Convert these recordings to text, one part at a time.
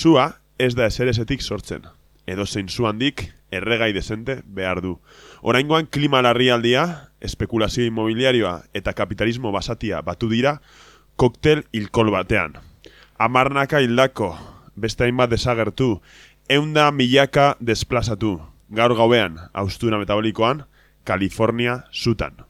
Zua ez da eserezetik sortzen. Edo zein zu handik erregai desente behar du. Oraingoan klima larrialdia, espekulazio immobiliarioa eta kapitalismo basatia batu dira koktel hilkol batean. Amarnaka hildako, beste hainbat desagertu, eunda milaka desplazatu. Gaur gauean, austura metabolikoan, California zutan.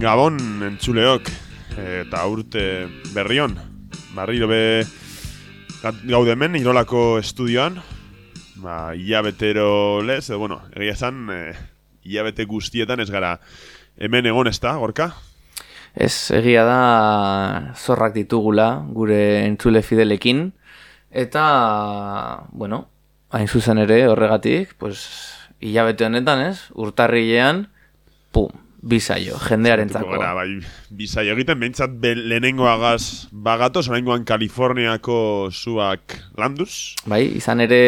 Gabon entzuleok eta urte berrion. Barriro be gaude hemen Irolako estudioan. Ba, betero lez, edo bueno, egia esan, e, bete guztietan ez gara hemen egon ez da, gorka? Ez, egia da zorrak ditugula gure entzule fidelekin. Eta, bueno, hain zuzen ere horregatik, pues, hilabete honetan ez, urtarrilean, pum, bizaio, jendearen zako. Gara, bai, bizaio egiten, behintzat lehenengo agaz bagatoz, oraingoan Kaliforniako zuak landuz. Bai, izan ere,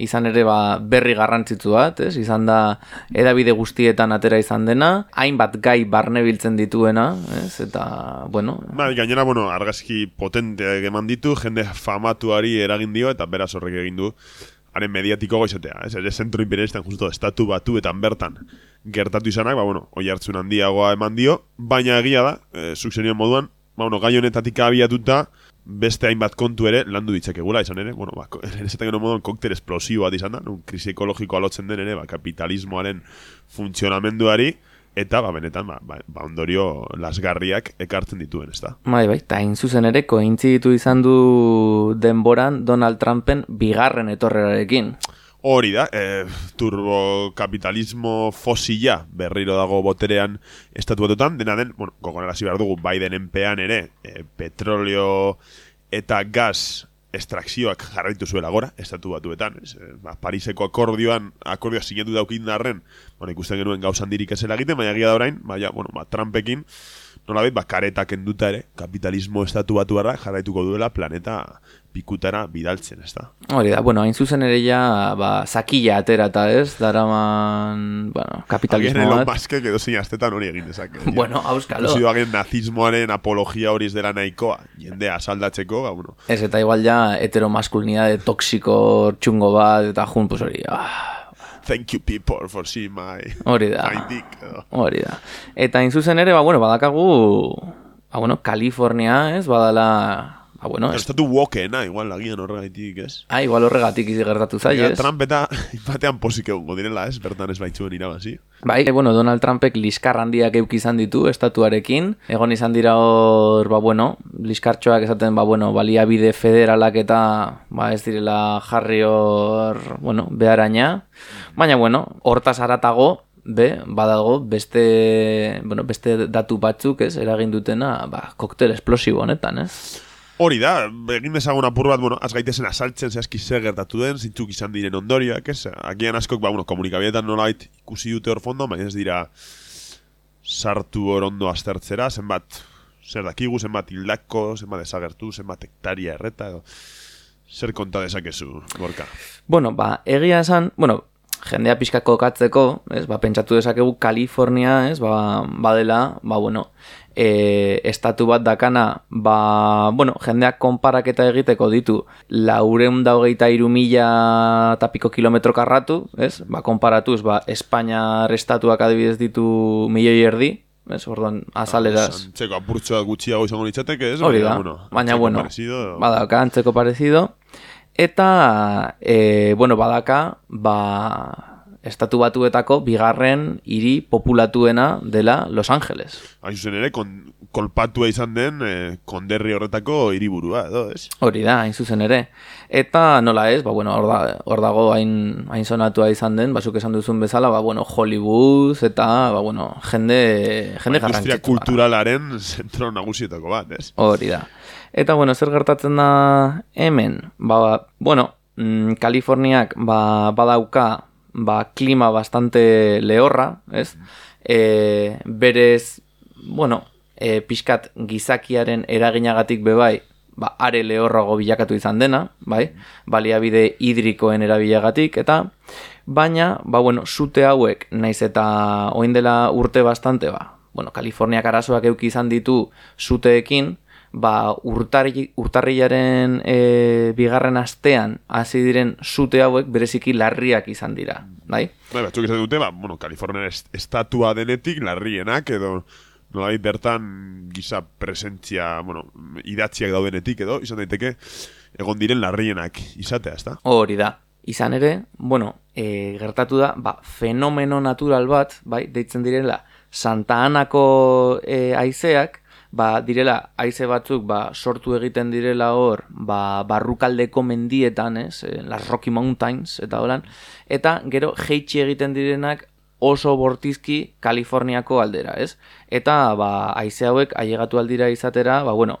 izan ere ba, berri garrantzitsu bat, ez? izan da edabide guztietan atera izan dena, hainbat gai barne biltzen dituena, ez? eta, bueno... Bai, gainera, bueno, argazki potentea eman ditu, jende famatuari eragin dio, eta beraz horrek egin du, haren mediatiko goizetea, ez? Ere zentro imperialistan justo estatu batuetan bertan gertatu izanak, ba, bueno, oi hartzun handiagoa eman dio, baina egia da, e, zuk moduan, ba, bueno, gai honetatik abiatuta, beste hainbat kontu ere landu ditzakegula izan ere, bueno, ba, esaten gero moduan koktel esplosibo bat izan da, un krisi ekologiko alotzen den ere, ba, kapitalismoaren funtzionamenduari, eta ba benetan ba, ba, ba ondorio lasgarriak ekartzen dituen, ezta. Bai, bai, ta zuzen ere kointziditu izan du denboran Donald Trumpen bigarren etorrerarekin. Hori da, e, turbokapitalismo fosila berriro dago boterean estatu batutan, dena den, bueno, gogonera behar dugu, Biden enpean ere, e, petrolio eta gas estrakzioak jarraitu zuela gora, estatu batuetan, ez, e, ba, Pariseko akordioan, akordioa sinatu daukin darren, bueno, ikusten genuen gauzan dirik esela egiten, baina gira da orain, baina, bueno, ba, Trumpekin, nola ba, karetak enduta ere, kapitalismo estatu batu jarraituko duela planeta pikutara bidaltzen, ez da? Hori da, bueno, hain zuzen ere ja, ba, zakila aterata, ez? Daraman, bueno, kapitalismo bat. Agen Elon edo zein astetan hori egin dezake. bueno, auskalo. Zidu agen nazismoaren apologia hori dela nahikoa, jendea saldatzeko, ba, bueno. Ez, eta igual ja, heteromaskulinidade toksiko txungo bat, eta jun, pues hori, ah, Thank you people for seeing my, hori da. my dick. Hori da. Eta hain zuzen ere, ba, bueno, badakagu, ba, bueno, California, ez, badala Ah, bueno, estatu wokena, igual lagian horregaitik, ez? Ah, igual horregatik gertatu zai, ez? Trump eta batean posik egongo direla, ez? Bertan ez baitzuen irabazi. Bai, e, bueno, Donald Trumpek liskar handiak euk izan ditu estatuarekin. Egon izan dira hor, ba, bueno, liskartxoak esaten, ba, bueno, baliabide federalak eta, ba, ez direla jarri hor, bueno, beharaina. Baina, bueno, hortaz aratago, be, badago, beste, bueno, beste datu batzuk, ez, eragin dutena, ba, koktel esplosibo honetan, ez? Hori da, egin dezagun apur bat, bueno, az gaitezen asaltzen zehazki zer gertatu den, zintzuk izan diren ondorioak, ez? Agian askok, ba, bueno, komunikabietan nola ikusi dute hor fondo, baina ez dira sartu hor ondo aztertzera, zenbat, zer dakigu, zenbat hildako, zenbat desagertu, zenbat hektaria erreta, edo, zer konta dezakezu, gorka? Bueno, ba, egia esan, bueno, jendea pixkako katzeko, ez, ba, pentsatu dezakegu Kalifornia, ez, ba, badela, ba, bueno, e, estatu bat dakana, ba, bueno, jendeak konparaketa egiteko ditu laureun daugeita iru mila tapiko kilometro karratu, ez? Ba, konparatuz, ba, Espainia estatuak adibidez ditu milioi erdi, ez? Orduan, azaleraz. Ah, txeko apurtzoa gutxiago izango ez? Hori da, baina, bueno, badaka, antzeko parezido. Eta, e, bueno, badaka, ba, estatu batuetako bigarren hiri populatuena dela Los Angeles. Hain zuzen ere, kon, kolpatua izan den eh, konderri horretako hiriburua edo, ez? Hori da, hain zuzen ere. Eta nola ez, ba, bueno, hor, da, hor dago hain, hain sonatua izan den, basuk esan duzun bezala, ba, bueno, Hollywood eta, ba, bueno, jende, jende ba, Industria kulturalaren zentro nagusietako bat, ez? Hori da. Eta, bueno, zer gertatzen da hemen? Ba, bueno, mm, Kaliforniak ba, badauka ba, klima bastante lehorra, ez? E, berez, bueno, e, pixkat gizakiaren eraginagatik bebai, ba, are lehorrago bilakatu izan dena, bai, baliabide hidrikoen erabilagatik, eta baina, ba, bueno, sute hauek, naiz eta oin dela urte bastante, ba, bueno, Kaliforniak arazoak euki izan ditu suteekin, ba, urtarri, urtarriaren e, bigarren astean hasi diren sute hauek bereziki larriak izan dira, bai? Bai, batzuk izan dute, ba, bueno, Kalifornia est estatua denetik larrienak edo nolai bertan giza presentzia, bueno, idatziak daudenetik edo, izan daiteke, egon diren larrienak izatea, ezta? Hori da. Izan ere, bueno, e, gertatu da, ba, fenomeno natural bat, bai, deitzen direla, Santa Anako e, aizeak, ba, direla, aize batzuk, ba, sortu egiten direla hor, ba, barrukaldeko mendietan, ez, e, las Rocky Mountains, eta holan, eta gero jeitsi egiten direnak oso bortizki Kaliforniako aldera, ez? Eta, ba, aize hauek ailegatu aldira izatera, ba, bueno,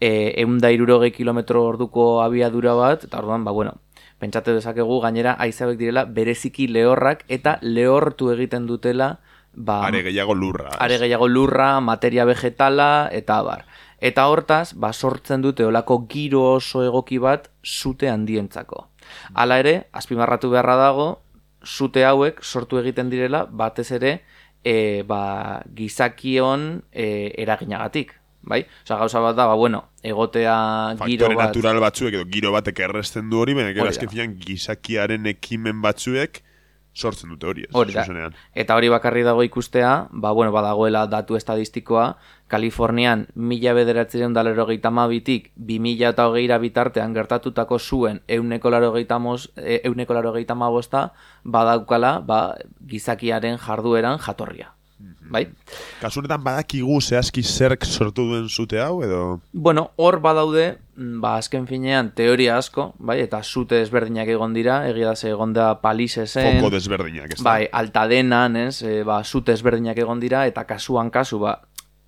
e, eunda irurogei kilometro orduko abiadura bat, eta orduan, ba, bueno, pentsate dezakegu gainera aize hauek direla bereziki lehorrak eta lehortu egiten dutela ba, Are gehiago lurra. are gehiago lurra, materia vegetala, eta abar. Eta hortaz, ba, sortzen dute olako giro oso egoki bat zute handientzako. Hala ere, azpimarratu beharra dago, zute hauek sortu egiten direla, batez ere, e, ba, gizakion e, eraginagatik. Bai? Osa, gauza bat da, ba, bueno, egotea giro Faktore bat... natural batzuek edo giro batek erresten du hori, baina gero azken gizakiaren ekimen batzuek sortzen dute hori, ez? Hori da. zuzenean. Eta hori bakarri dago ikustea, ba, bueno, badagoela datu estadistikoa, Kalifornian mila bederatzeren dalero mabitik, bi mila eta hogeira bitartean gertatutako zuen euneko laro gehieta mabosta, badaukala, ba, gizakiaren jardueran jatorria. Bai? Kasu honetan badakigu zehazki zerk sortu duen zute hau, edo... Bueno, hor badaude, mm, ba, azken finean, teoria asko, bai, eta zute ezberdinak egon dira, egia da ze egon da palisesen, Foko desberdinak, ez da? bai, altadenan, ez, e, ba, zute ezberdinak egon dira, eta kasuan kasu, ba,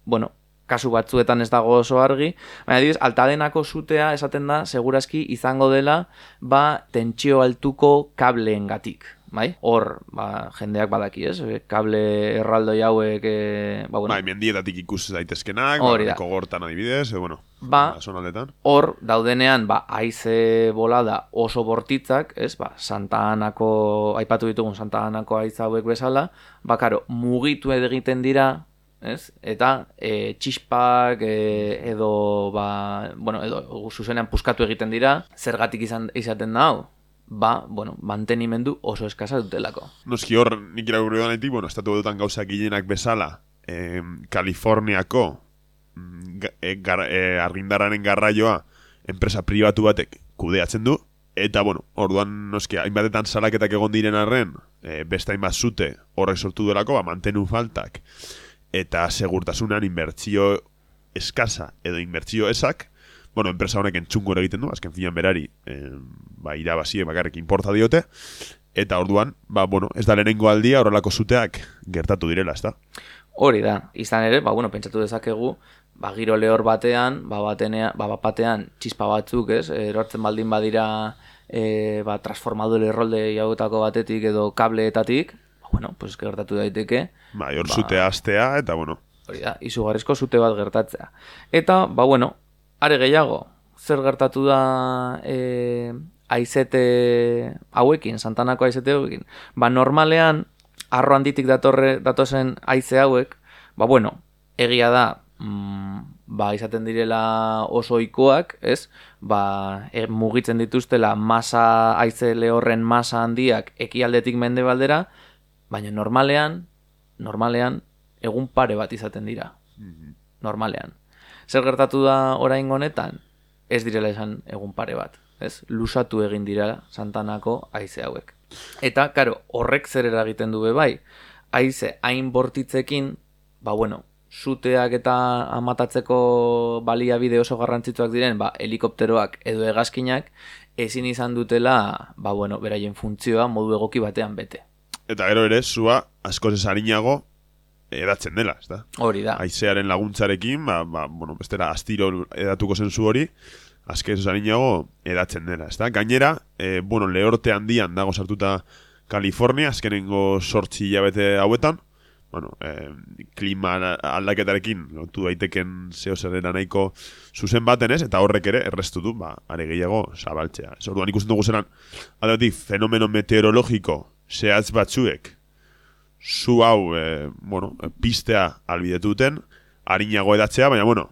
bueno, kasu batzuetan ez dago oso argi, baina adibidez, altadenako zutea esaten da, segurazki izango dela, ba, tentsio altuko kableengatik, bai? Hor, ba, jendeak badaki, ez? E, Kable erraldoi hauek, e, ba, bueno, Bai, mendietatik ikus daitezkenak, Hori ba, da. neko gortan adibidez, edo, bueno, Ba- zonaldetan. hor daudenean ba haize bolada oso bortitzak, ez? Ba, Santa Anako aipatu ditugun Santa Anako haize hauek bezala, ba karo, mugitu egiten dira, ez? Eta e, txispak e, edo ba, bueno, edo zuzenean puskatu egiten dira, zergatik izan izaten da hau? Ba, bueno, mantenimendu oso eskasa dutelako. Noski hor, nik irakurri danetik, bueno, estatu dutan gauzak gilenak bezala, eh, Kaliforniako mm, eh, gar, eh, argindarraren garraioa enpresa pribatu batek kudeatzen du, eta, bueno, orduan, noski, hainbatetan salaketak egon diren arren, eh, beste hainbat zute horrek sortu duelako, ba, mantenu faltak, eta segurtasunan inbertzio eskasa edo inbertzio esak, bueno, enpresa honek entzungo egiten du, azken finan berari, eh, ba, irabaziek bakarrik inporta diote, eta orduan, ba, bueno, ez da lehenengo aldia horrelako zuteak gertatu direla, ez da? Hori da, izan ere, ba, bueno, pentsatu dezakegu, ba, giro lehor batean, ba, batenea, ba, bat batean, txispa batzuk, ez, erortzen baldin badira, e, ba, transformadore errolde jauetako batetik edo kableetatik, ba, bueno, pues gertatu daiteke, Bai, hor zutea astea, eta, bueno, hori da, izugarrizko zute bat gertatzea. Eta, ba, bueno, are gehiago, zer gertatu da e, aizete hauekin, santanako aizete hauekin. Ba, normalean, arro handitik datorre, datozen aize hauek, ba, bueno, egia da, mm, ba, izaten direla oso ohikoak, ez? Ba, e, mugitzen dituztela masa, aize lehorren masa handiak ekialdetik mendebaldera, baina normalean, normalean, egun pare bat izaten dira. Normalean. Zer gertatu da orain honetan? Ez direla esan egun pare bat. Ez? Lusatu egin dira Santanako haize hauek. Eta, karo, horrek zer eragiten du be bai. Haize hain bortitzekin, ba bueno, suteak eta amatatzeko baliabide oso garrantzitsuak diren, ba, helikopteroak edo hegazkinak, ezin izan dutela, ba bueno, beraien funtzioa modu egoki batean bete. eta gero ere, zua askoz ez harinago edatzen dela, ez da? Hori da. Aizearen laguntzarekin, ba, ba, bueno, bestera astiro edatuko zen zu hori, azken zarinago edatzen dela, ez da? Gainera, e, bueno, lehorte handian dago sartuta Kalifornia, azkenengo sortzi hilabete hauetan, bueno, eh, klima aldaketarekin lotu daiteken zeo zerrera nahiko zuzen baten ez, eta horrek ere errestu du, ba, are gehiago zabaltzea. Ez orduan ikusten dugu zeran, aldatik, fenomeno meteorologiko zehatz batzuek, zu hau, e, bueno, pistea albidetu duten, harinago edatzea, baina, bueno,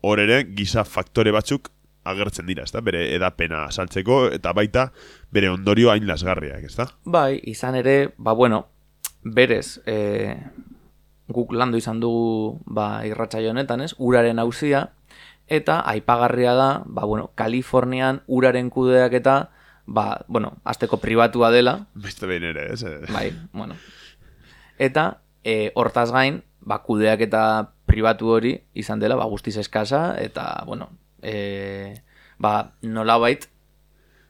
hor ere, giza faktore batzuk agertzen dira, ezta? Bere edapena saltzeko eta baita bere ondorio hain lasgarriak, ezta? Bai, izan ere, ba bueno, berez, e, guk landu izan dugu ba, irratsaio honetan, ez? Uraren auzia eta aipagarria da, ba bueno, Kalifornian uraren kudeak eta ba, bueno, azteko pribatua dela. Beste behin ere, ez? Bai, bueno. Eta, e, hortaz gain, ba, kudeak eta pribatu hori izan dela, ba, guztiz eskasa, eta, bueno, e, ba, nola bait,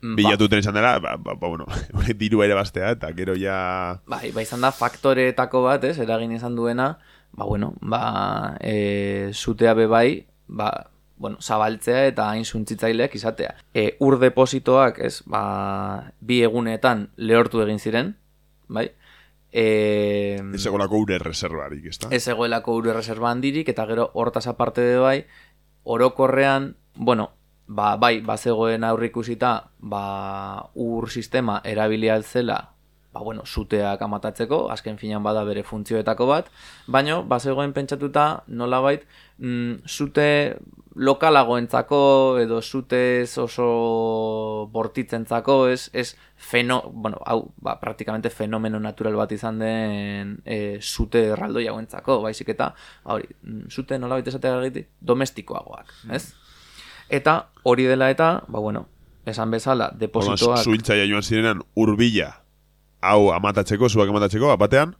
ba. Bilatu ba, izan dela, ba, ba, ba bueno, diru ere bastea, eta gero ja... Bai, ba, izan da faktoreetako bat, ez, eragin izan duena, ba, bueno, ba, e, zutea bebai, ba, bueno, zabaltzea eta hain zuntzitzaileak izatea. E, ur depositoak, ez, ba, bi egunetan lehortu egin ziren, bai, E, ez egoelako ure reservarik, ez da? Ez egoelako ure reserva handirik, eta gero hortaz aparte de bai, orokorrean, bueno, ba, bai, bazegoen aurrikusita, ba, ur sistema erabili altzela, ba, bueno, zuteak amatatzeko, azken finan bada bere funtzioetako bat, baino, bazegoen pentsatuta, nola bait, mm, zute lokalagoentzako edo zutez oso bortitzentzako, ez, ez feno, bueno, hau, ba, praktikamente fenomeno natural bat izan den e, zute erraldo jauentzako, baizik eta, ba, hori, mm, zute nola baita esatea domestikoagoak, ez? Eta hori dela eta, ba, bueno, esan bezala, depositoak... Zuintzaia joan zirenan urbila hau amatatzeko, zuak amatatzeko, batean,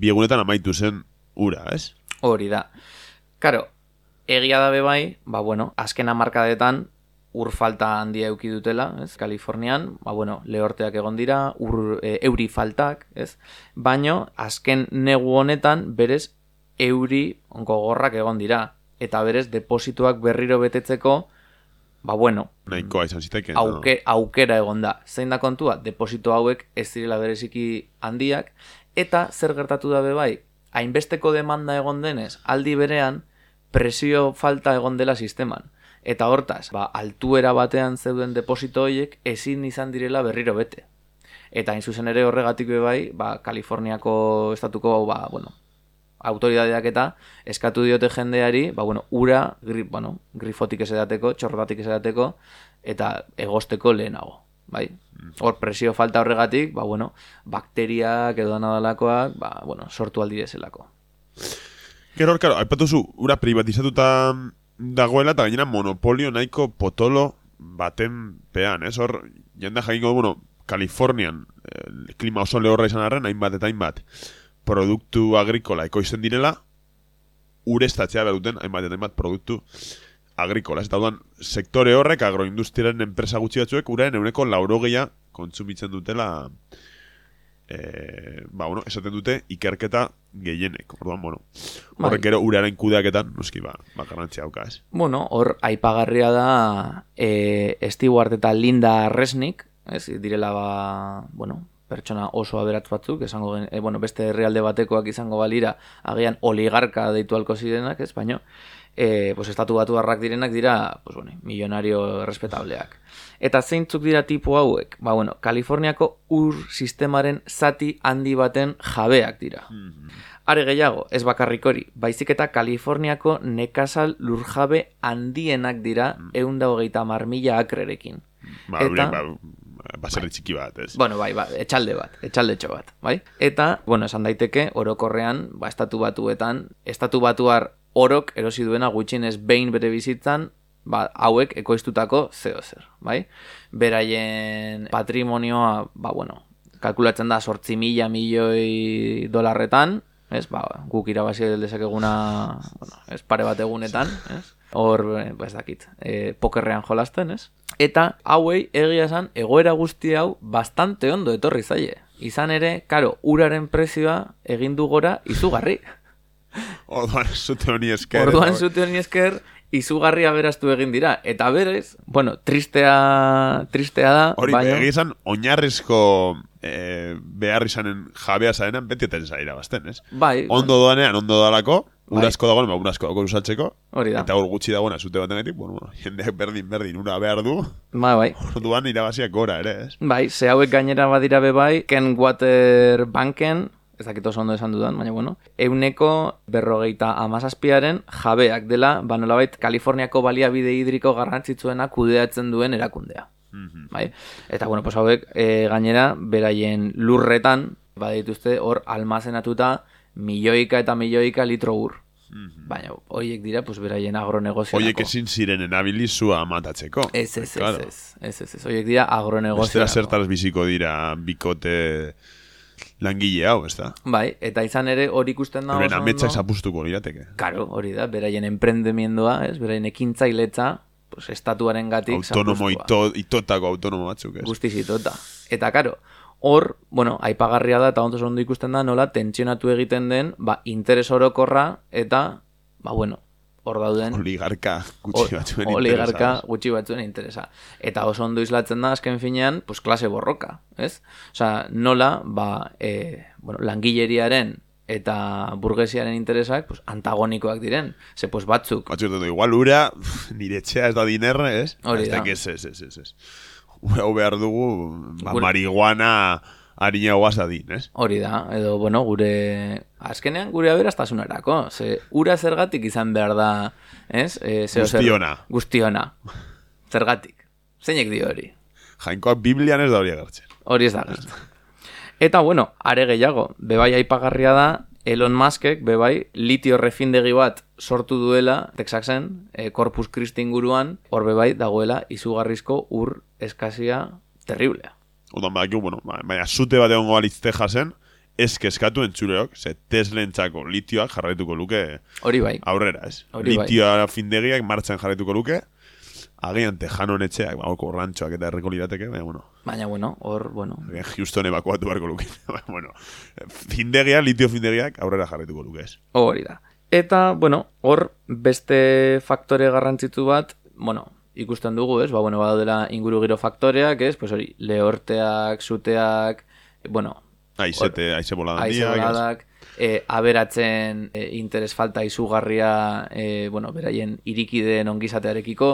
biegunetan amaitu zen ura, ez? Hori da. Karo, egia da bai, ba bueno, azken amarkadetan ur falta handia euki dutela, ez? Kalifornian, ba bueno, lehorteak egon dira, ur e, euri faltak, ez? Baino azken negu honetan berez euri gogorrak egon dira eta berez depositoak berriro betetzeko ba bueno, nahikoa izan ziteke. Auke, aukera egon da. Zein da kontua? Deposito hauek ez direla bereziki handiak eta zer gertatu da be bai? Hainbesteko demanda egon denez, aldi berean presio falta egon dela sisteman. Eta hortaz, ba, altuera batean zeuden deposito horiek ezin izan direla berriro bete. Eta hain zuzen ere horregatik bai, ba, Kaliforniako estatuko, ba, bueno, autoridadeak eta eskatu diote jendeari, ba, bueno, ura, grip, bueno, grifotik esadateko, txorrotatik esadateko, eta egosteko lehenago. Bai? Hor presio falta horregatik, ba, bueno, bakteriak edo nadalakoak, ba, bueno, sortu aldi zelako. Gero, karo, haipatuzu, ura privatizatuta dagoela, eta gainera monopolio nahiko potolo baten pean, ez? Hor, jende jaingo, bueno, Kalifornian, eh, klima oso lehorra izan arren, hainbat eta hainbat produktu agrikola ekoizten direla, urestatzea behar duten, hainbat eta hainbat produktu agrikola. Eta duan, sektore horrek agroindustriaren enpresa gutxi batzuek, uraren euneko laurogeia kontsumitzen dutela, e, ba, bueno, esaten dute ikerketa gehienek. Orduan, bueno, bai. horrek ero urearen kudeaketan, noski, ba, ba garantzia hauka, ez? Bueno, hor, aipagarria da, e, Stewart eta Linda Resnik, ez, direla, ba, bueno, pertsona oso aberatz batzuk, esango gen, e, bueno, beste herrialde batekoak izango balira, agian oligarka deitu alko zirenak, ez, baino, e, pues, estatu batu harrak direnak dira, pues, bueno, milionario respetableak. Eta zeintzuk dira tipu hauek? Ba, bueno, Kaliforniako ur sistemaren zati handi baten jabeak dira. Mm Are gehiago, ez bakarrik hori, baizik eta Kaliforniako nekazal lurjabe handienak dira mm. eunda hogeita marmila akrerekin. Ba, eta, ba, baserri bai. txiki bat, ez? Bueno, bai, ba, etxalde bat, etxalde txo bat, bai? Eta, bueno, esan daiteke, orokorrean, ba, estatu batuetan, estatu batuar orok erosi duena gutxinez behin bere bizitzan, ba, hauek ekoiztutako zeo zer, bai? Beraien patrimonioa, ba, bueno, kalkulatzen da sortzi mila milioi dolarretan, ez, ba, guk irabazi dezakeguna, bueno, ez pare bat egunetan, ez? Hor, eh, ba, ez dakit, e, pokerrean jolasten, ez? Eta hauei egia esan egoera guzti hau bastante ondo etorri zaie. Izan ere, karo, uraren prezioa egin du gora izugarri. Orduan zute honi esker. Orduan zute honi esker, izugarri aberaztu egin dira. Eta berez, bueno, tristea, tristea da. Hori, baina... egizan, oinarrizko e, behar izanen jabea zarenan, beti eten zaira bazten, ez? Bai, Ondo doanean, ondo dalako, Bai. urasko dagoen, ba, urasko dago usaltzeko, hori da. eta hor gutxi dagoena zute baten gaitik, bueno, jendeak berdin, berdin, ura behar du, Bai, bai. orduan irabaziak gora ere, ez? Bai, ze hauek gainera badira be bai, Ken Water Banken, ez dakit oso ondo esan dudan, baina bueno, euneko berrogeita amazazpiaren jabeak dela, ba nolabait, Kaliforniako baliabide hidriko garrantzitsuena kudeatzen duen erakundea. Mhm. Bai? Eta bueno, pues hauek e, gainera beraien lurretan badituzte hor almazenatuta milioika eta milioika litro ur. Baina horiek dira pues beraien agronegoziorako. Mhm. Oiek ezin ziren enabilizua matatzeko. Ez, ez, ez, Claro. ez, ez, ez, ez, horiek dira Bestela agronegoziorako. zertaz biziko dira bikote langile hau, ez da? Bai, eta izan ere hori ikusten da Euren oso ametsak ondo. zapustuko lirateke. Karo, hori da, beraien emprendemiendoa, ez, beraien ekintzailetza, estatuaren gatik Autonomo ito, itotako autonomo batzuk, ez? guztiz itota. Eta karo, hor, bueno, aipagarria da eta ondo ondo ikusten da nola tentsionatu egiten den, ba, interes orokorra eta, ba, bueno, hor dauden Oligarka gutxi batzuen oligarka interesa. gutxi batzuen interesa. Eta oso ondo islatzen da azken finean, pues klase borroka, ez? Osea, nola, ba, e, bueno, langileriaren eta burgesiaren interesak pues, antagonikoak diren. Ze, pues, batzuk, Batzuk dut, igual ura, nire etxea ez da dinerre, ez? Hori da. Ez, ez, ez, ez, ez. Hau behar dugu, ba, Gure- marihuana harina guaz adin, ez? hori da, edo, bueno, gure... Azkenean gure aberastasunerako, ze ura zergatik izan behar da, ez? E, zeo zer- Guztiona. Guztiona. Zergatik. Zeinek dio hori? Jainkoak Biblian ez da hori agertzen. Hori ez da gertzen. Eta, bueno, are gehiago, bebai aipagarria da, Elon Muskek, bebai, litio refindegi bat sortu duela, Texasen, e, Corpus Christi inguruan, hor bebai dagoela izugarrizko ur eskazia terriblea. Odan badakigu, bueno, ba- baina zute bat egongo balitz Texasen, ez kezkatu entzuleok, ze Teslentzako litioak jarraituko luke Hori bai. aurrera, ez? Hori bai. Litioa findegiak martxan jarraituko luke, agian tejanon etxeak, ba, horko rantxoak eta erreko lirateke, baina, bueno, Baina, bueno, hor, bueno, agian Houston evakuatu beharko luke. Bueno, findegia, litio findegiak aurrera jarraituko luke, ez? hori da. Eta, bueno, hor beste faktore garrantzitu bat, bueno, ikusten dugu, ez? Ba, bueno, badaudela inguru giro faktoreak, ez? Pues hori, lehorteak, suteak, bueno, Aizete, aize boladan Aize diak, boladak, e, aberatzen e, interes falta izugarria, e, bueno, beraien irikideen ongizatearekiko,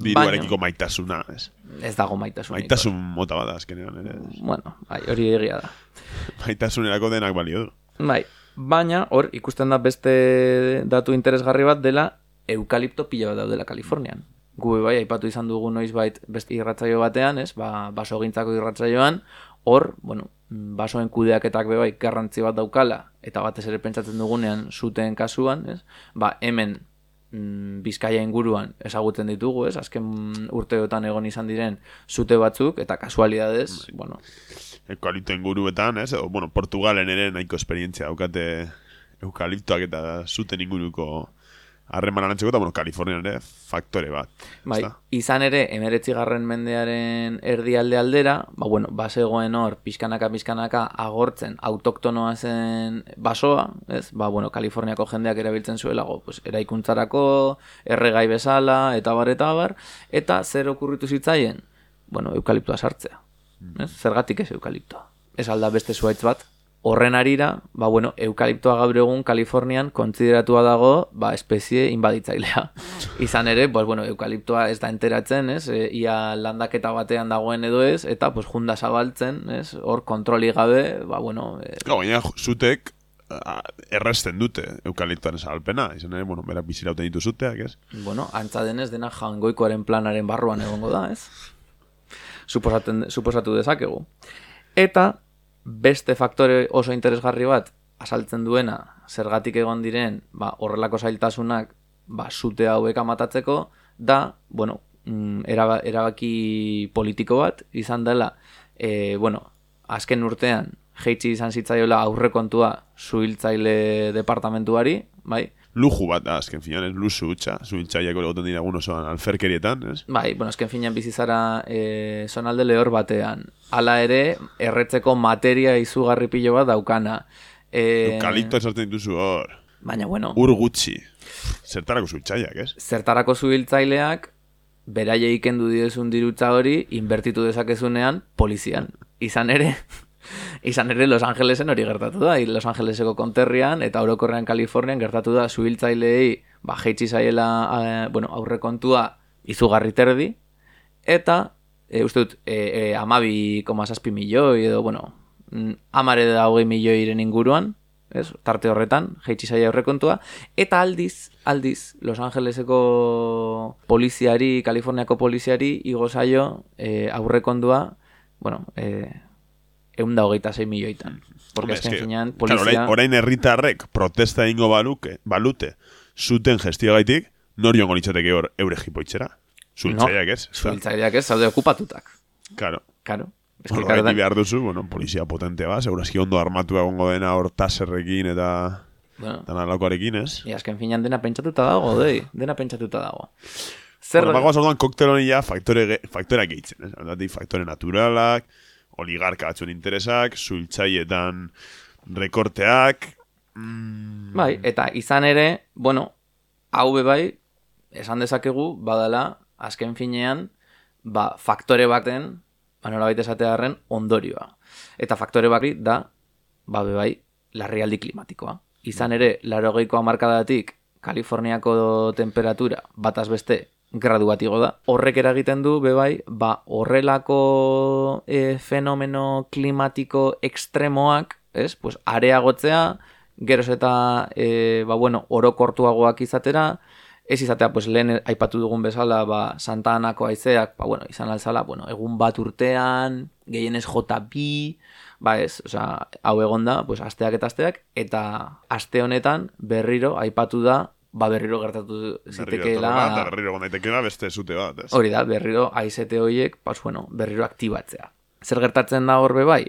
Diruarekiko maitasuna, ez? ez dago maitasunik. Maitasun mota bada azkenean, ere. Bueno, bai, hori egia da. Maitasunerako denak balio du. Bai, baina hor ikusten da beste datu interesgarri bat dela eukalipto pila bat daudela Kalifornian. Gu bai, aipatu izan dugu noizbait beste irratzaio batean, ez? Ba, basogintzako irratzaioan, hor, bueno, basoen kudeaketak be bai garrantzi bat daukala, eta batez ere pentsatzen dugunean zuten kasuan, ez? Ba, hemen mm, Bizkaia inguruan ezagutzen ditugu, ez? Azken urteotan egon izan diren zute batzuk, eta kasualidadez, bueno, Eukalipto inguruetan, ez? Edo, bueno, Portugalen ere nahiko esperientzia daukate eukaliptoak eta zuten inguruko harreman arantzeko, eta, bueno, Kalifornian ere faktore bat. Bai, ezta? izan ere, emeretzigarren mendearen erdialde aldera, ba, bueno, basegoen hor, pixkanaka, pixkanaka, agortzen, autoktonoa zen basoa, ez? Ba, bueno, Kaliforniako jendeak erabiltzen zuelago, pues, eraikuntzarako, erregai bezala, eta bar, eta bar, eta zer okurritu zitzaien? Bueno, eukaliptoa sartzea, ez? Zergatik ez eukaliptoa? Ez alda beste zuaitz bat, Horren arira, ba, bueno, eukaliptoa gaur egun Kalifornian kontsideratua dago, ba, espezie inbaditzailea. Izan ere, pues, bueno, eukaliptoa ez da enteratzen, ez, e, ia landaketa batean dagoen edo ez, eta, pues, junda zabaltzen, ez, hor kontroli gabe, ba, bueno, e, Claro, gaina zutek erresten dute eukaliptoan esalpena. Izan ere, bueno, berak bizirauten ditu zuteak, ez? bueno, antza denez dena jangoikoaren planaren barruan egongo da, ez? Suposaten, suposatu dezakegu. Eta beste faktore oso interesgarri bat asaltzen duena zergatik egon diren ba, horrelako zailtasunak ba, zute hauek amatatzeko da, bueno, mm, eraba, erabaki politiko bat izan dela, e, bueno, azken urtean jeitsi izan zitzaiola aurrekontua zuhiltzaile departamentuari, bai? Luju bat da, azken finan, ez? Luzu hutsa. Zuhiltzaiak egoten dira egun osoan alferkerietan, ez? Bai, bueno, azken finean bizizara e, zonalde lehor batean. Hala ere, erretzeko materia izugarri pilo bat daukana. E, Eukalipto esartzen dituzu hor. Baina, bueno, Ur gutxi. Zertarako zuhiltzaiak, ez? zertarako zuhiltzaileak beraie ikendu diezun dirutza hori inbertitu dezakezunean polizian. izan ere, izan ere Los Angelesen hori gertatu da, Los Angeleseko konterrian eta orokorrean Kalifornian gertatu da subiltzailei ba, jeitsi zaiela eh, bueno, aurrekontua izugarri terdi, eta e, uste dut, e, e, amabi komazazpi milioi edo, bueno, mm, amare da hogei milioiren inguruan, ez, tarte horretan, jeitsi zaila horrekontua, eta aldiz, aldiz, Los Angeleseko poliziari, Kaliforniako poliziari, igo zaio e, aurrekondua, bueno, e, egun da hogeita zei milioitan. Porque Hombre, eske, finean, claro, polizia... orain, orain herritarrek protesta ingo baluke, balute, zuten gestio gaitik, nori ongo litzateke hor eure jipoitzera. Zultzaiak ez? ezta? Zubiltzaileak ez, zaude okupatutak. Claro. Karo. Ez que, claro, da- behar duzu, bueno, polizia potente ba, segurazki ondo armatu egongo dena hor taserrekin eta bueno, eta nalakoarekin, ez? Ja, azken finean dena pentsatuta dago, dei, dena pentsatuta dago. Zer, Bueno, bagoaz orduan koktel honi ja faktore, faktoreak gehitzen, ez? Aldatik faktore naturalak, oligarka batzuen interesak, zultzaietan rekorteak, mm, bai, eta izan ere, bueno, hau bai, esan dezakegu, badala, azken finean, ba, faktore baten, ba, nola baita esatearen, ondorioa. Eta faktore baki da, ba, bai, larrialdi klimatikoa. Izan ere, larogeiko amarkadatik, Kaliforniako temperatura, bataz beste, gradu bat igo da. Horrek eragiten du, bebai, ba, horrelako e, fenomeno klimatiko ekstremoak, ez, pues, areagotzea, geroz eta, e, ba, bueno, orokortuagoak izatera, ez izatea, pues, lehen aipatu dugun bezala, ba, Santa Anako aizeak, ba, bueno, izan alzala, bueno, egun bat urtean, gehienez jota bi, ba ez, osea, hau egon da, pues, asteak eta asteak, eta aste honetan berriro aipatu da, ba berriro gertatu berriro zitekeela, bat, eta berriro daitekeela beste zute bat, ez? hori da, berriro aizete horiek, pues, bueno, berriro aktibatzea. Zer gertatzen da horbe bai,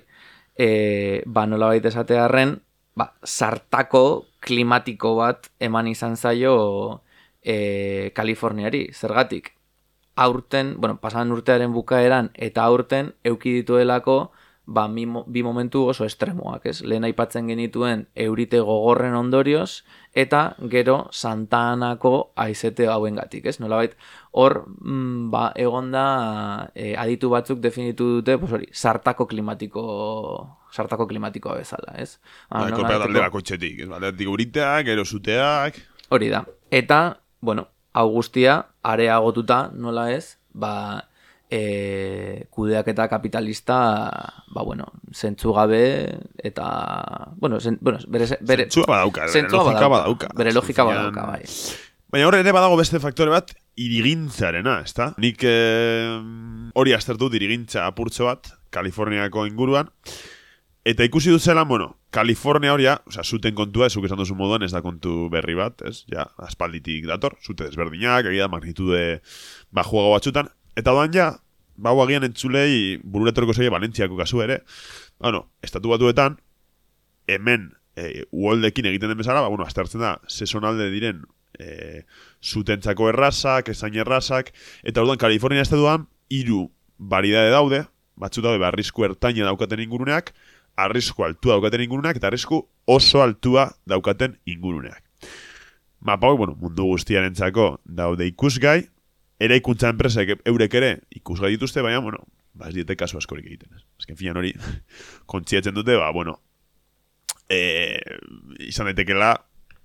e, ba nola baita esatearren, ba, sartako klimatiko bat eman izan zaio e, Kaliforniari, zergatik. Aurten, bueno, pasan urtearen bukaeran eta aurten euki dituelako ba, mi bi momentu oso estremoak, ez? Lehen aipatzen genituen eurite gogorren ondorioz eta gero Santanako aizete hauengatik, ez? Nolabait hor mm, ba, egonda e, aditu batzuk definitu dute, pues hori, sartako klimatiko sartako klimatikoa bezala, ez? Ba, Ba, nolabaiteko- kopea talde bakotxetik, ez? Aldetik uriteak, gero zuteak, Hori da. Eta, bueno, hau guztia areagotuta, nola ez, ba, e, kudeaketa kapitalista, ba, bueno, zentzu gabe, eta, bueno, zen, bueno bere, bere, Zentzua badauka, bere zentzua logika badauka. Bere logika Azken badauka, bai. Baina hor ere badago beste faktore bat, irigintzarena, ezta? Nik eh, hori aztertu dut irigintza apurtxo bat, Kaliforniako inguruan, eta ikusi dut zela, bueno, Kalifornia horia, osea, zuten kontua, ezuk esan duzu moduan, ez da kontu berri bat, ez? Ja, aspalditik dator, zute desberdinak, egia da magnitude bajuago batzutan, eta doan ja, bau agian entzulei bururetorko zeie Valentziako kasu ere, bueno, estatu batuetan, hemen e, uoldekin egiten den bezala, ba, bueno, aztertzen da, sezonalde diren e, zutentzako errazak, ezain errazak, eta orduan Kalifornia estatuan hiru baridade daude, batzut daude, ba, arrisku ertaina daukaten inguruneak, arrisku altua daukaten inguruneak, eta arrisku oso altua daukaten inguruneak. Mapa bueno, mundu guztiarentzako daude ikusgai, eraikuntza enpresek eurek ere ikusgai dituzte, baina, bueno, ba, ez diete kasu askorik egiten. Ez. Azken finan hori, kontzietzen dute, ba, bueno, e, izan daitekela,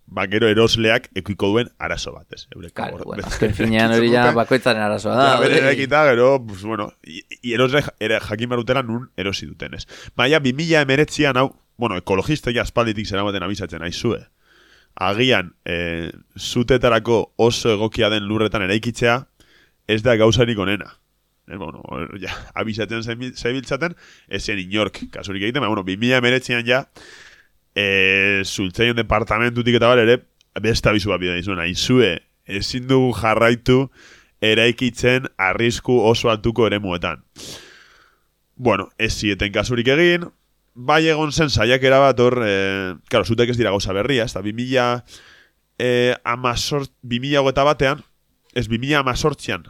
ba, gero erosleak ekuiko duen arazo bat, ez? Eurek, Claro, bueno, azken finean hori ja bakoitzaren arazoa da. Ja, bere eraikita, gero, pues, bueno, i, i erosle ere jakin barutela nun erosi duten, ez? Baina, 2000 emeretzian hau, bueno, ekologista ja aspalditik zeramaten abizatzen aizue. Agian, e, zutetarako oso egokia den lurretan eraikitzea, ez da gauzarik onena. Eh, bueno, ja, abizatzen zebil- zebiltzaten, ezen inork kasurik egiten, baina, bueno, 2000 emeretzian ja, e, zultzaion departamentutik eta ere, beste abizu bat bidea izuen, aizue, ezin dugu jarraitu eraikitzen arrisku oso altuko eremuetan. Bueno, ez zieten kasurik egin, bai egon zen saiakera bat hor, e, karo, zutek ez dira gauza berria, ez da, 2000 e, amazort, 2000 hogeta batean, ez 2000 amazortzian,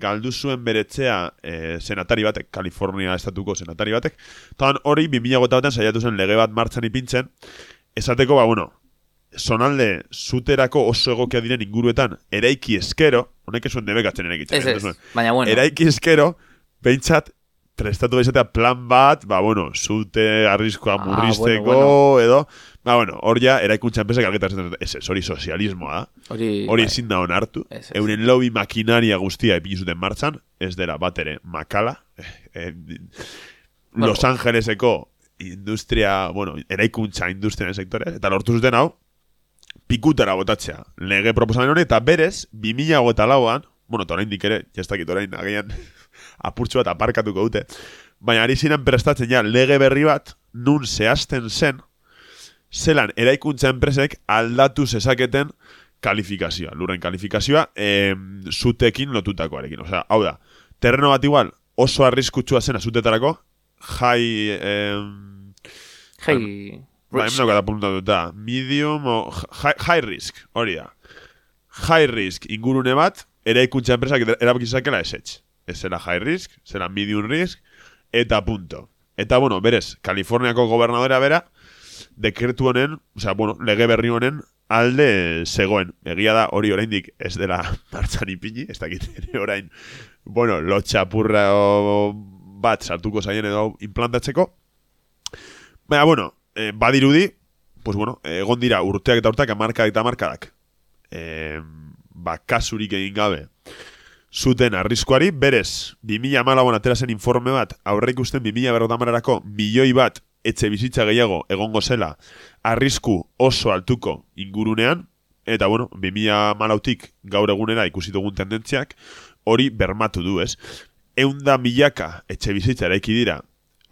galdu zuen beretzea e, senatari batek, Kalifornia estatuko senatari batek, eta hori 2000 hogeta batean saiatu zen lege bat martxan ipintzen, esateko, ba, bueno, sonalde zuterako oso egokia diren inguruetan eraiki eskero, honek ez zuen debekatzen eraikitzen. Ez ez baina bueno. Eraiki eskero, behintzat, prestatu izatea plan bat, ba, bueno, zute arriskoa Ah, murrizteko, bueno, bueno. edo, ba, bueno, hor ja, eraikuntza enpresak algetatzen ez, ez, hori sozialismoa Hori, hori bai. ezin da onartu, Ez, ez. euren lobby makinaria guztia epin zuten martxan, ez dela bat ere makala, eh, Los Angeleseko industria, bueno, eraikuntza industriaren sektore, eta lortu zuten hau, pikutara botatzea, lege proposamen hori, eta berez, 2008 lauan, bueno, eta oraindik ere, jastakit orain, agian, apurtxo bat aparkatuko dute, baina ari ziren prestatzen ja lege berri bat, nun zehazten zen, zelan eraikuntza enpresek aldatu zezaketen kalifikazioa, lurren kalifikazioa, em, zutekin lotutakoarekin. Osea, hau da, terreno bat igual oso arriskutsua zena zutetarako, high... Em, Hei, ba, hemen daukat apuntatuta, medium o high, high risk, hori da. High risk ingurune bat, eraikuntza enpresak erabaki zezakela esetx. Ez zela high risk, zela medium risk, eta punto. Eta, bueno, berez, Kaliforniako gobernadora bera, dekretu honen, osea, bueno, lege berri honen alde zegoen. Egia da hori oraindik ez dela martxan ipini, ez dakit ere orain, bueno, lotxapurra bat sartuko zaien edo implantatzeko. Baina, bueno, eh, badirudi, pues bueno, egon dira urteak eta urteak, amarkadak eta amarkadak. Eh, ba, kasurik egin gabe zuten arriskuari, berez, 2008an atera zen informe bat, aurre ikusten 2008 milioi bat etxe bizitza gehiago egongo zela arrisku oso altuko ingurunean, eta bueno, 2008tik gaur egunera ikusi dugun tendentziak, hori bermatu du, ez? Eunda milaka etxe bizitza eraiki dira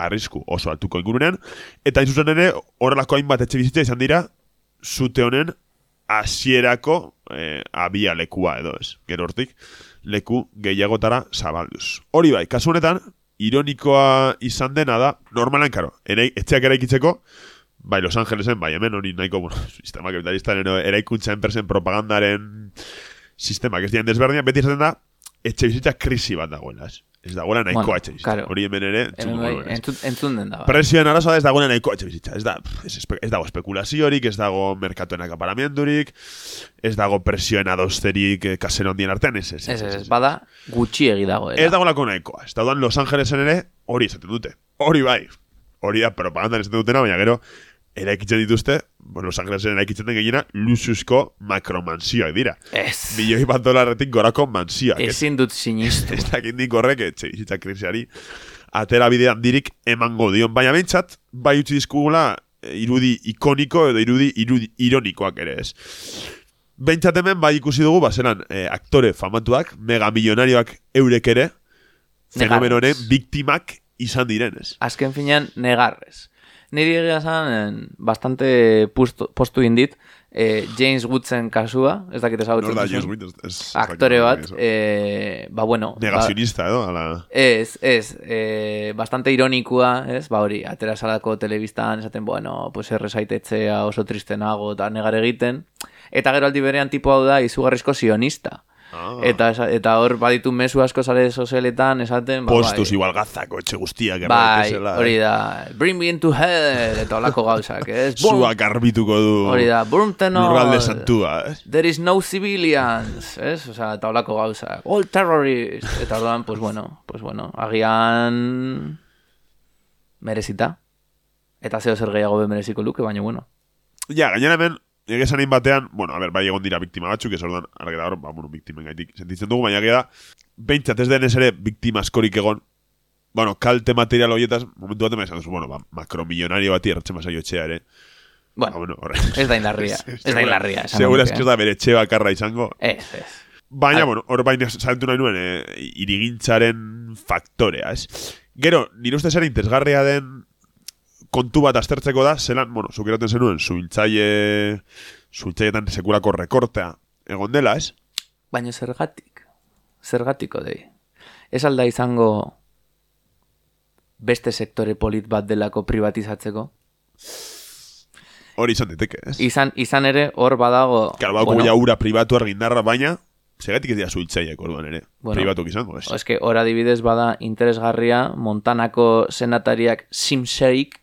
arrisku oso altuko ingurunean, eta zuzen ere horrelako hainbat etxe bizitza izan dira zute honen hasierako eh, abia lekua edo ez, gero hortik leku gehiagotara zabalduz. Hori bai, kasu honetan, ironikoa izan dena da, normalan, karo, ere, etxeak eraikitzeko, bai Los Angelesen, bai hemen hori nahiko, bueno, sistema kapitalistaren edo eraikuntza enpresen propagandaren sistemak ez dian desberdinak, beti esaten da, etxe bizitza krisi bat dagoela, ez? Ez dagoela nahikoa Bueno, etxe bizitza. claro. Hori hemen ere, Hemen entzungo bai, ez? entzun, entzun den da. bai. Presioen arazoa da ez dagoena nahiko etxe bizitza. Ez, da, ez, espe- ez dago espekulaziorik, ez dago merkatuen akaparamendurik, ez dago presioen adosterik eh, kasero handien artean, ez, ez, Ez, ez, bada, gutxiegi dago. Ez dagoelako nahikoa. Ez daudan Los Angelesen ere, hori esaten dute. Hori bai. Hori da propagandan esaten dutena, baina gero, eraikitzen dituzte, bueno, Los Angelesen eraikitzen den gehiena, lusuzko makromansioak dira. Ez, Milioi bat dolarretik gorako mansioak. ez? ezin dut sinistu. ez dakit nik horrek etxe bizitza krisiari atera bidean dirik emango dion. Baina behintzat, bai utzi dizkugula eh, irudi ikoniko edo irudi, irudi ironikoak ere ez. Behintzat hemen bai ikusi dugu, bazeran, eh, aktore famatuak, mega milionarioak eurek ere, fenomenoren biktimak izan direnez. Azken finean, negarrez. Niri egia zan, bastante pusto, postu indit, eh, James Woodsen kasua, ez dakit ezagutzen Nor da. James Winters? Ez- aktore bat, eh, ba bueno, ba, Negazionista, edo? Ala... Ez, ez, eh, bastante ironikua, ez, ba hori, atera salako telebistan esaten, bueno, pues errezaitetxea oso tristenago eta negar egiten, eta gero aldi berean tipo hau da izugarrizko sionista. Ah. Eta, eta hor baditu mezu asko sare sozialetan esaten, ba, Postuz bai, igual gazako etxe guztiak bai, hori eh. da, bring me into hell, eta olako gauzak, ez? Burn- Zuak arbituko du Hori da, lurralde santua, eh? There is no civilians, ez? Osea, eta olako gauza. All terrorists. Eta orduan, pues bueno, pues bueno, agian merezita. Eta zeo zer gehiago be mereziko luke, baina bueno. Ja, gainera hemen, egesan batean, bueno, a ber, bai egon dira biktima batzuk, ez orduan, argi da hor, ba, bueno, biktimen gaitik sentitzen dugu, baina egia da, behintzat ez denez ere biktima askorik egon, bueno, kalte material horietaz, momentu batean esan duzu, bueno, ba, makromillonario bati erratzen basaio etxea ere. Bueno, Ba, bueno, horre. ez da indarria, ez da indarria. Segura ez da bere etxe bakarra izango. Ez, ez. Baina, Al- bueno, hor baina saltu nahi nuen, eh, irigintzaren faktorea, ez? Gero, nire uste zer interesgarria den kontu bat aztertzeko da, zelan, bueno, zuk eraten zenuen, zuhiltzaile, zuhiltzailetan sekulako rekortea egon dela, ez? Baina zergatik, zergatiko dei. Ez alda izango beste sektore polit bat delako privatizatzeko? Hori izan diteke, ez? Izan, izan ere hor badago... Karo, bauko bueno, ja ura pribatu argindarra, baina, segatik ez dira zuhiltzaileak orduan ere. Bueno. pribatuk izango, ez? Eske, hor adibidez bada interesgarria Montanako senatariak Simseik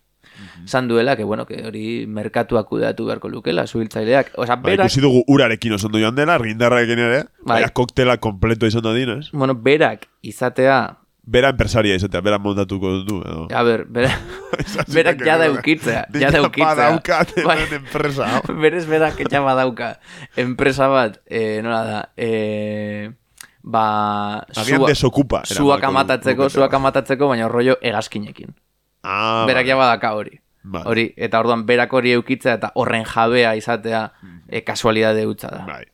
zan duela, que bueno, que hori merkatuak kudeatu beharko lukela, zuhiltzaileak. Osa, Ba, berak, ikusi dugu urarekin oso ondo joan dela, argindarrarekin ere, Bai. koktela kompleto izan da dina, ez? bueno, berak izatea bera empresaria izatea, bera montatuko du, edo. A ber, bera, berak ja daukitzea, ja daukitzea. Badaukat, Bai. hemen enpresa. Berez berak ja badauka. Enpresa bat, eh, nola da, eh, ba... Agian sua- desokupa. Zuak eramango amatatzeko, zuak amatatzeko, baina rollo egazkinekin. Ah, berak ja badaka hori. Vale. Hori, eta orduan berak hori eukitzea eta horren jabea izatea e, kasualidade hutsa da. Bai,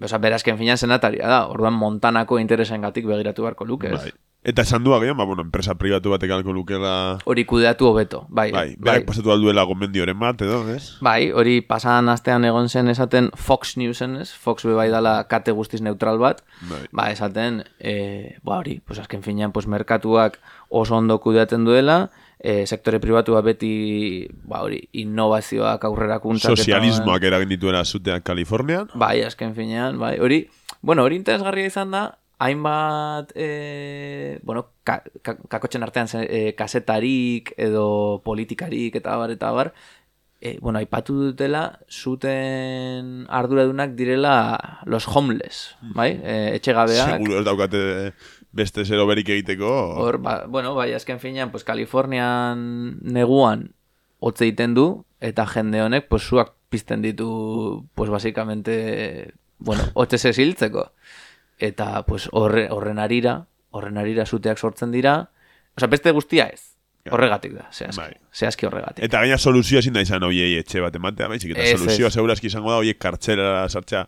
Osa, berazken finan senataria da, orduan Montanako interesengatik begiratu beharko luke, ez? bai. Eta esan du agian, ba, bueno, enpresa pribatu batek alko lukela... Hori kudeatu hobeto, bai. Bai, berak pasatu alduela gomendioren bat, edo, ez? Bai, hori pasadan astean egon zen esaten Fox Newsen, ez? Fox be bai dala kate guztiz neutral bat. Bai. Ba, esaten, e, ba hori, pues azken finean, pues merkatuak oso ondo kudeatzen duela, e, sektore pribatua beti, ba hori, innovazioak aurrerakuntzak eta- Sozialismoak eragin dituela zutean Kalifornian. Bai, azken finean, bai, hori, bueno, hori interesgarria izan da, hainbat, e, bueno, ka, ka, kakotxen artean e, kasetarik edo politikarik eta bar, eta bar, e, bueno, aipatu dutela, zuten arduradunak direla los homeless, bai, e, etxegabeak, Seguro ez daukate beste zero berik egiteko. Hor, ba, bueno, bai, azken finean, pues, Kalifornian neguan hotze egiten du, eta jende honek, pues, zuak pizten ditu, pues, basikamente, bueno, hotze zesiltzeko. Eta, pues, horre, horren arira, horren arira zuteak sortzen dira, Osa, beste guztia ez. Horregatik da, zehazki. Bai. Zehazki horregatik. Eta gaina soluzioa ezin da izan hoiei etxe bat ematea, baizik eta soluzioa segurazki izango da hoiek kartzelera sartzea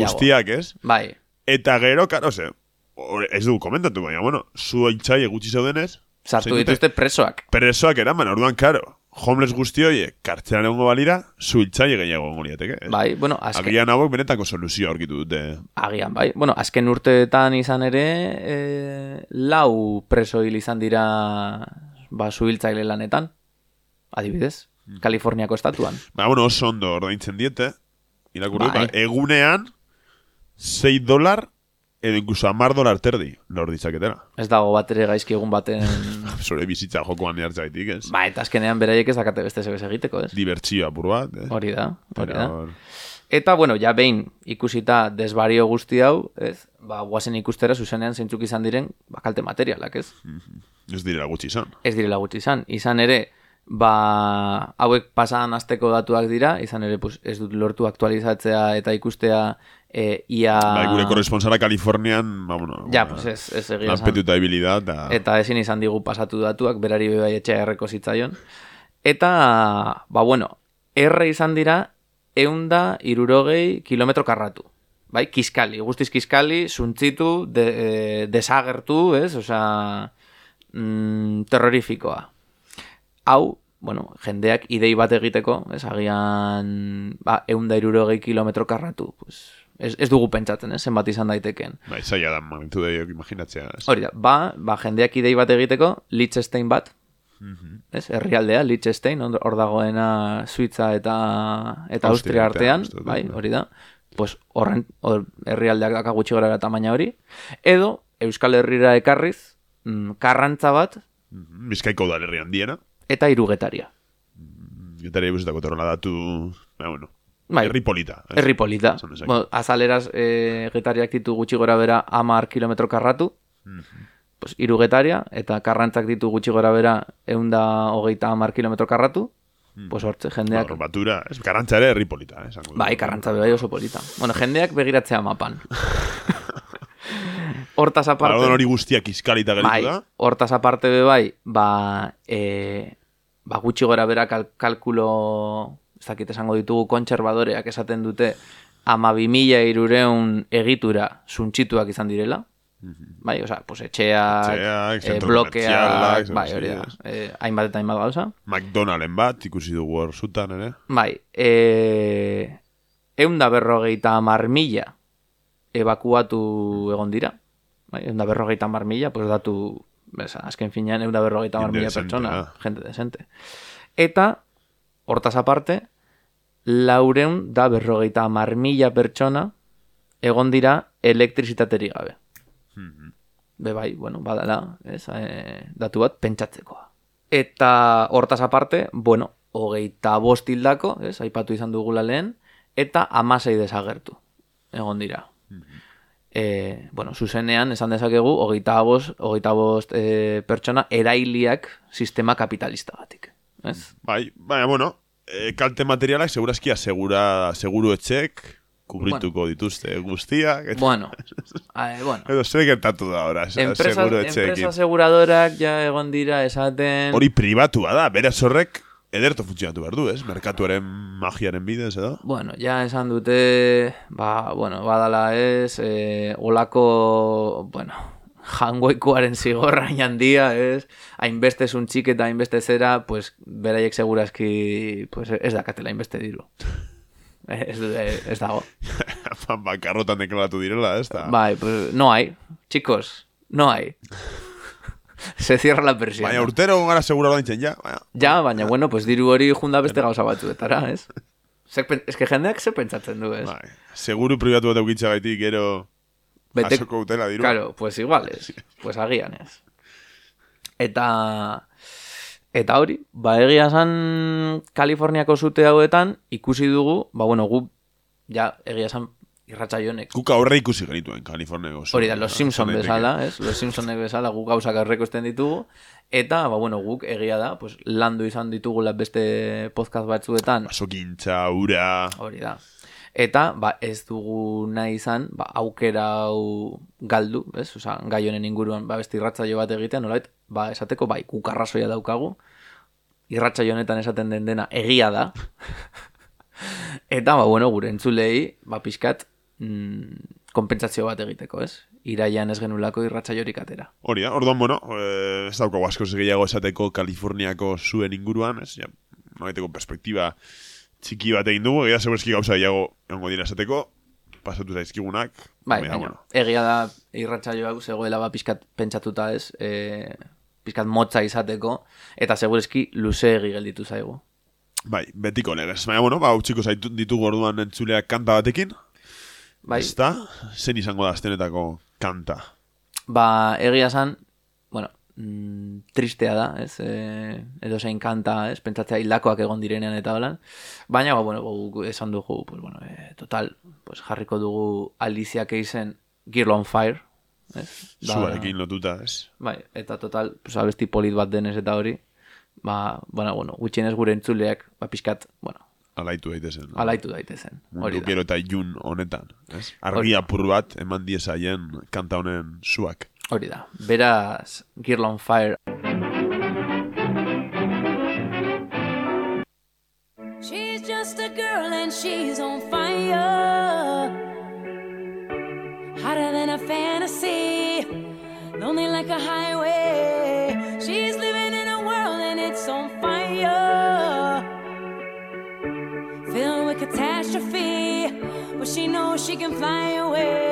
guztiak, ez? Bai, Eta gero, karo, ze, ez du komentatu, baina, bueno, zu itxai gutxi zeudenez, sartu dituzte presoak. Presoak eraman, orduan, karo, homeless guzti horiek kartzelan egongo balira, zu itxai gehiago egongo liateke, ez? Bai, bueno, azken, Agian hauek benetako soluzioa aurkitu dute. Agian, bai. Bueno, azken urteetan izan ere, e, lau preso hil izan dira ba, zuhiltzaile lanetan. Adibidez, Hmm. Kaliforniako estatuan. Ba, bueno, oso ondo ordaintzen diete, irakurri, Bai. ba, egunean 6 dolar edo incluso amar dolar terdi lor ditzaketela. Ez dago bat ere gaizki egun baten... Zure bizitza jokoan jartzaitik, ez? ba, eta azkenean beraiek ez dakate beste zebez egiteko, ez? Dibertsio apur bat, ez? Hori da, hori da. Pero, Eta, bueno, ja behin ikusita desbario guzti hau, ez? Ba, guazen ikustera zuzenean zeintzuk izan diren, ba, kalte materialak, ez? ez direla gutxi izan. ez direla gutxi izan. Izan ere, ba, hauek pasadan asteko datuak dira, izan ere pues, ez dut lortu aktualizatzea eta ikustea e, ia... Ba, gure korresponsala Kalifornian, ba, bueno, Ja, bueno, pues ez, ez egia lanpetuta ibilida, eta... Ezin izan digu pasatu datuak, berari bebai etxea erreko zitzaion. Eta, ba, bueno, erre izan dira, eunda irurogei kilometro karratu. Bai, kiskali, guztiz kiskali, suntzitu, de, e, desagertu, ez? Osea, mm, terrorifikoa. Hau, bueno, jendeak idei bat egiteko, ez? Agian, ba, eunda irurogei kilometro karratu, pues, ez, ez dugu pentsatzen, ez? Zenbat izan daitekeen. Ba, zaila da, magnitu daiok imaginatzea. Ez? Hori da, ba, ba jendeak idei bat egiteko, Liechtenstein bat, Mhm. ez, herrialdea, Liechtenstein, hor dagoena Suitza eta eta Austria Austria artean, dut, bai, hori da. Pues horren hor herrialdeak daka gutxi gara tamaina hori, edo Euskal Herrira ekarriz, mm, karrantza bat Mhm. Bizkaiko udalerri handiena. Eta irugetaria. Getari busitako torrola datu, ba, bueno, Bai. herri polita. ez? Herri polita. Esan dezake. Bueno, azaleraz e, getariak ditu gutxi gora bera amar kilometro karratu, pues, irugetaria, eta karrantzak ditu gutxi gora bera eunda hogeita amar kilometro karratu, pues hortze, jendeak... Ba, batura, ez, garantza ere herri polita, eh. Bai, karrantza bai oso polita. Bueno, jendeak begiratzea mapan. Hortaz Ba, aparte... orduan hori guztiak iskalita gelitu bai, da. hortaz aparte be bai, ba, e, ba gutxi gora bera kal, kalkulo, ez dakit esango ditugu kontserbadoreak esaten dute, ama mila irureun egitura suntxituak izan direla. Bai, osea, pues etxeak, Etxeak, eh, zentro blokeak, bai, hori da. Eh, hainbat eta hainbat gauza. McDonalden bat, ikusi dugu hor zutan, ere. Bai, e, eunda berrogeita mar mila evakuatu egon dira. Bai, eunda berrogeita mar mila, pues datu, besa, azken finean eunda berrogeita mar mila pertsona, ah. gente decente. Eta, hortaz aparte, laureun da berrogeita mar mila pertsona egon dira elektrizitaterik gabe. Be bai, bueno, badala, ez, e, datu bat pentsatzekoa. Eta hortaz aparte, bueno, hogeita bost hildako, ez, aipatu izan dugula lehen, eta amasei desagertu, egon dira. E, bueno, zuzenean, esan dezakegu, hogeita bost, hogeita bost e, pertsona erailiak sistema kapitalistagatik. Ez? Bai, baina, bueno, e, kalte materialak segurazki asegura, seguru etxek, kubrituko dituzte guztiak. Eta, Bueno, a, bueno. edo zer gertatu da ora, se- Enpresa, seguru enpresa aseguradorak ja egon dira esaten... Hori pribatua da, beraz horrek ederto funtzionatu behar du, ez? Merkatuaren magiaren bidez, edo? Bueno, ja esan dute, ba, bueno, badala ez, e, olako, bueno, jangoikoaren zigorra handia, ez, hainbeste zuntxik eta hainbeste zera, pues, beraiek segurazki, pues, ez dakatela hainbeste diru. Ez, ez dago. Bankarrotan deklaratu direla, ez da? Bai, pues, no hay, chicos, no hay. Se cierra la persiana. Baina urtero gara segura ordaintzen, ja. Baina, Ja, baina, bueno, pues diru hori junda beste gauza batzuetara, ez? Zek, ez que jendeak ze pentsatzen du, ez? bai. Seguru pribatu bat eukitza gaitik, gero... Bete- Jasoko utela diru. Claro, pues igual ez. Pues agian ez. Eta... Eta hori, ba egia esan Kaliforniako zute hauetan ikusi dugu, ba bueno, gu ja egia esan irratsaionek Guk aurre ikusi genituen, Kaliforniako. Hori da, Los Simpson bezala, ez? Los Simpsonek bezala guk gauzak errekosten ditugu. Eta, ba, bueno, guk egia da, pues, landu izan ditugula beste podcast batzuetan. Basokintza, ura... Hori da. Eta, ba, ez dugu nahi izan, ba, aukera hau galdu, ez? Osa, gai honen inguruan, ba, beste irratzaio bat egitean, nolait, ba, esateko, bai, guk arrazoia daukagu, irratzaio honetan esaten den dena egia da. Eta, ba, bueno, gure entzulei, ba, pixkat, mm, konpentsazio bat egiteko, ez? Iraian ez genulako irratzaiorik atera. Hori orduan, bueno, eh, ez daukagu asko gehiago esateko Kaliforniako zuen inguruan, ez, ja, noraiteko perspektiba txiki bat egin dugu, egia segurazki gauza gehiago egongo dira esateko, pasatu zaizkigunak, Bai, baina, baina, egia da irratsaio hau zegoela ba pizkat pentsatuta ez, e, pizkat motza izateko, eta segureski luzeegi gelditu zaigu. bai, betiko legez. Baina, bueno, ba, utxiko zaitu ditugu orduan entzuleak kanta batekin, Bai, ez da, zen izango da aztenetako kanta. ba, egia esan, bueno, mm, tristea da, ez, e, edo zein kanta, ez, pentsatzea hildakoak egon direnean eta holan, baina, ba, bueno, guk esan dugu, pues, bueno, e, total, pues, jarriko dugu Alicia Keysen Girl on Fire, ez? Da- Zuarekin lotuta, ez? Bai, eta total, pues, abesti polit bat denez eta hori, ba, bueno, bueno, gutxienez gure entzuleak, ba, pixkat, bueno, Alaitu daitezen. no? alaitu daitezen. Mundu da. gero eta ilun honetan, ez? Argi apur bat eman diezaien kanta honen zuak. Hori da. Beraz, Girl on Fire. She's just a girl and she's on she can fly away.